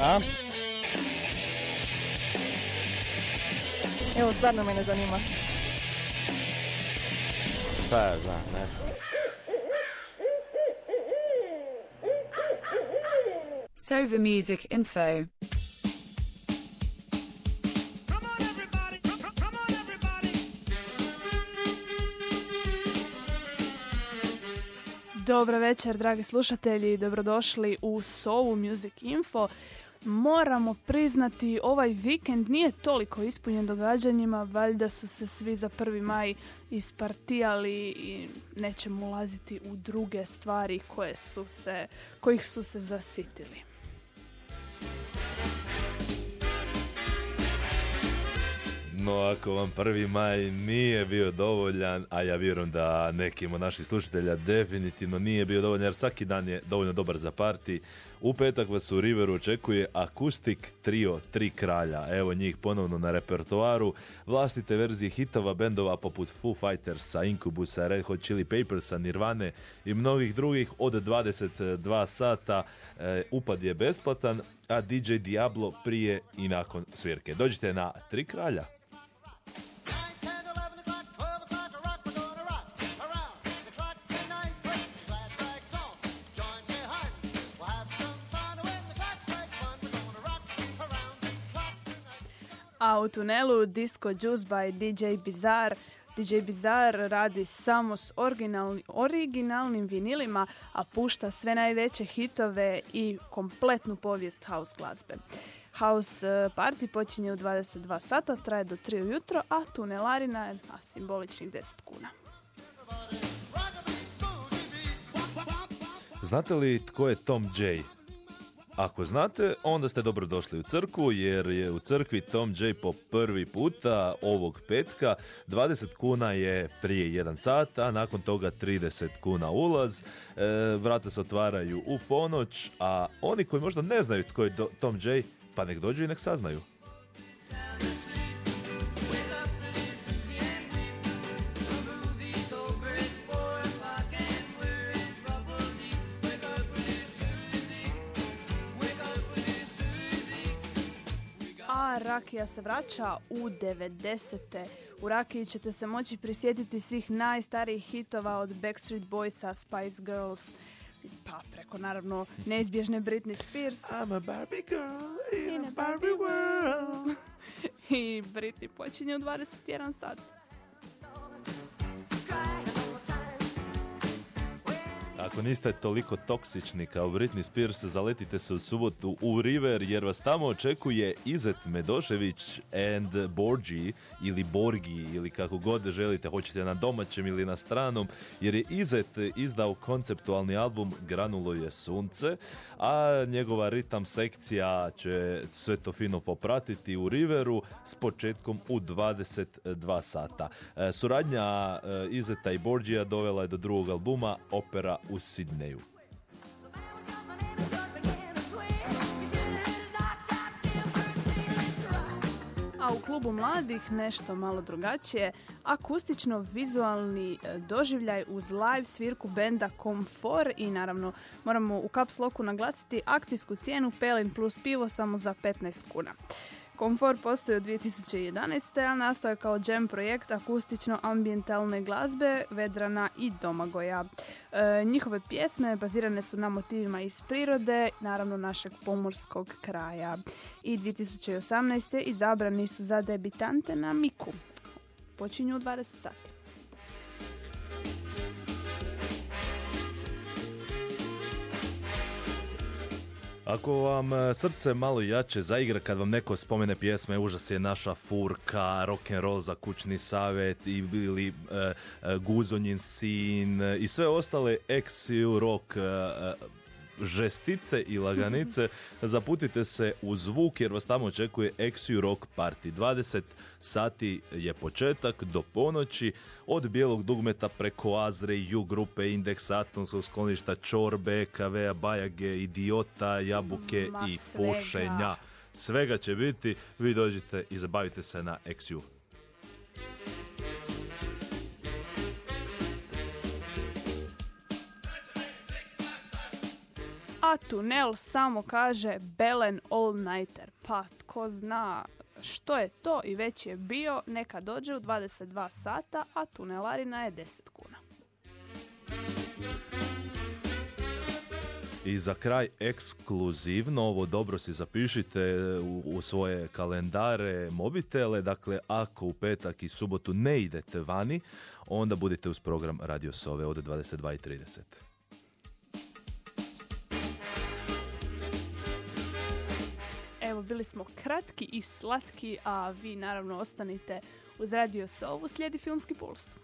A? Evo, stvarno me ne zanima. Šta ja znam, ne znam. Sova Music Info. Dobro večer, dragi slušatelji, dobrodošli u Sovu Music Info. Moramo priznati, ovaj vikend nije toliko ispunjen događanjima, valjda su se svi za 1. maj ispartijali i nećemo ulaziti u druge stvari koje su se, kojih su se zasitili. No ako vam prvi maj nije bio dovoljan, a ja vjerujem da nekim od naših slušatelja definitivno nije bio dovoljan, jer svaki dan je dovoljno dobar za parti, u petak vas u Riveru očekuje akustik trio Tri kralja. Evo njih ponovno na repertoaru. Vlastite verzije hitova bendova poput Foo Fightersa, Incubusa, Red Hot Chili Papersa, Nirvane i mnogih drugih od 22 sata. E, upad je besplatan, a DJ Diablo prije i nakon svirke. Dođite na Tri kralja. A u tunelu Disco Juice by DJ Bizarre DJ Bizarre radi samo s originalni, originalnim vinilima, a pušta sve najveće hitove i kompletnu povijest house glazbe. House e, party počinje u 22 sata, traje do 3 ujutro, a tunelarina je na simboličnih 10 kuna. Znate li tko je Tom J? Ako znate, onda ste dobro došli u crkvu, jer je u crkvi Tom J po prvi puta ovog petka. 20 kuna je prije jedan sat, a nakon toga 30 kuna ulaz. E, vrata se otvaraju u ponoć, a oni koji možda ne znaju tko je Tom J, pa nek dođu i nek saznaju. Rakija se vraća u 90. U Rakiji ćete se moći prisjetiti svih najstarijih hitova od Backstreet Boysa, Spice Girls, pa preko naravno neizbježne Britney Spears. I'm a Barbie girl in, a Barbie world. I Britney počinje u 21 sat. Ako niste toliko toksični kao Britney Spears, zaletite se u subotu u River jer vas tamo očekuje Izet Medošević and Borgi ili Borgi ili kako god želite, hoćete na domaćem ili na stranom, jer je Izet izdao konceptualni album Granulo je sunce, a njegova ritam sekcija će sve to fino popratiti u Riveru s početkom u 22 sata. E, suradnja e, Izeta i Borgija dovela je do drugog albuma Opera u Sidneju. A u klubu mladih nešto malo drugačije, akustično vizualni e, doživljaj uz live svirku benda Komfor i naravno moramo u Caps Locku naglasiti akcijsku cijenu Pelin plus pivo samo za 15 kuna. Komfor postoji od 2011. a nastoje kao jam projekt akustično-ambientalne glazbe Vedrana i Domagoja. E, njihove pjesme bazirane su na motivima iz prirode, naravno našeg pomorskog kraja. I 2018. izabrani su za debitante na Miku. Počinju u 20 sati. Ako vam e, srce malo jače zaigra kad vam neko spomene pjesme Užas je naša furka, rock and roll za kućni savjet ili uh, Guzonjin sin i sve ostale ex rock žestice i laganice, zaputite se u zvuk jer vas tamo očekuje Exu Rock Party. 20 sati je početak do ponoći od bijelog dugmeta preko Azre, Ju grupe, Indeks Atomskog skloništa, Čorbe, KV, Bajage, Idiota, Jabuke Ma, i svega. Pušenja. Svega će biti, vi dođite i zabavite se na XU. A tunel samo kaže Belen All Nighter. Pa tko zna što je to i već je bio, neka dođe u 22 sata, a tunelarina je 10 kuna. I za kraj ekskluzivno, ovo dobro si zapišite u, u svoje kalendare, mobitele, dakle ako u petak i subotu ne idete vani, onda budite uz program Radio Sove od 22.30. bili smo kratki i slatki, a vi naravno ostanite uz Radio Sovu, slijedi Filmski puls.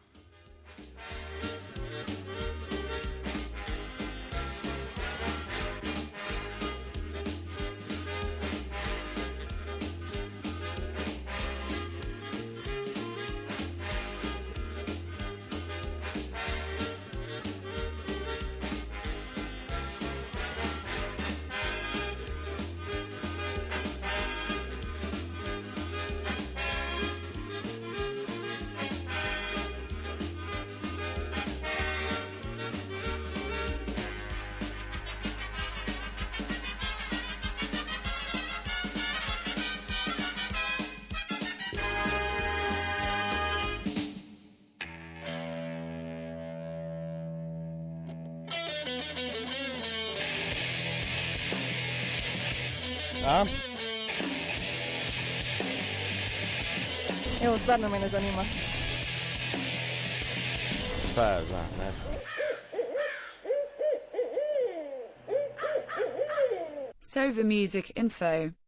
A? Evo, stvarno me ne zanima. Šta ja znam, ne znam. Sova Music Info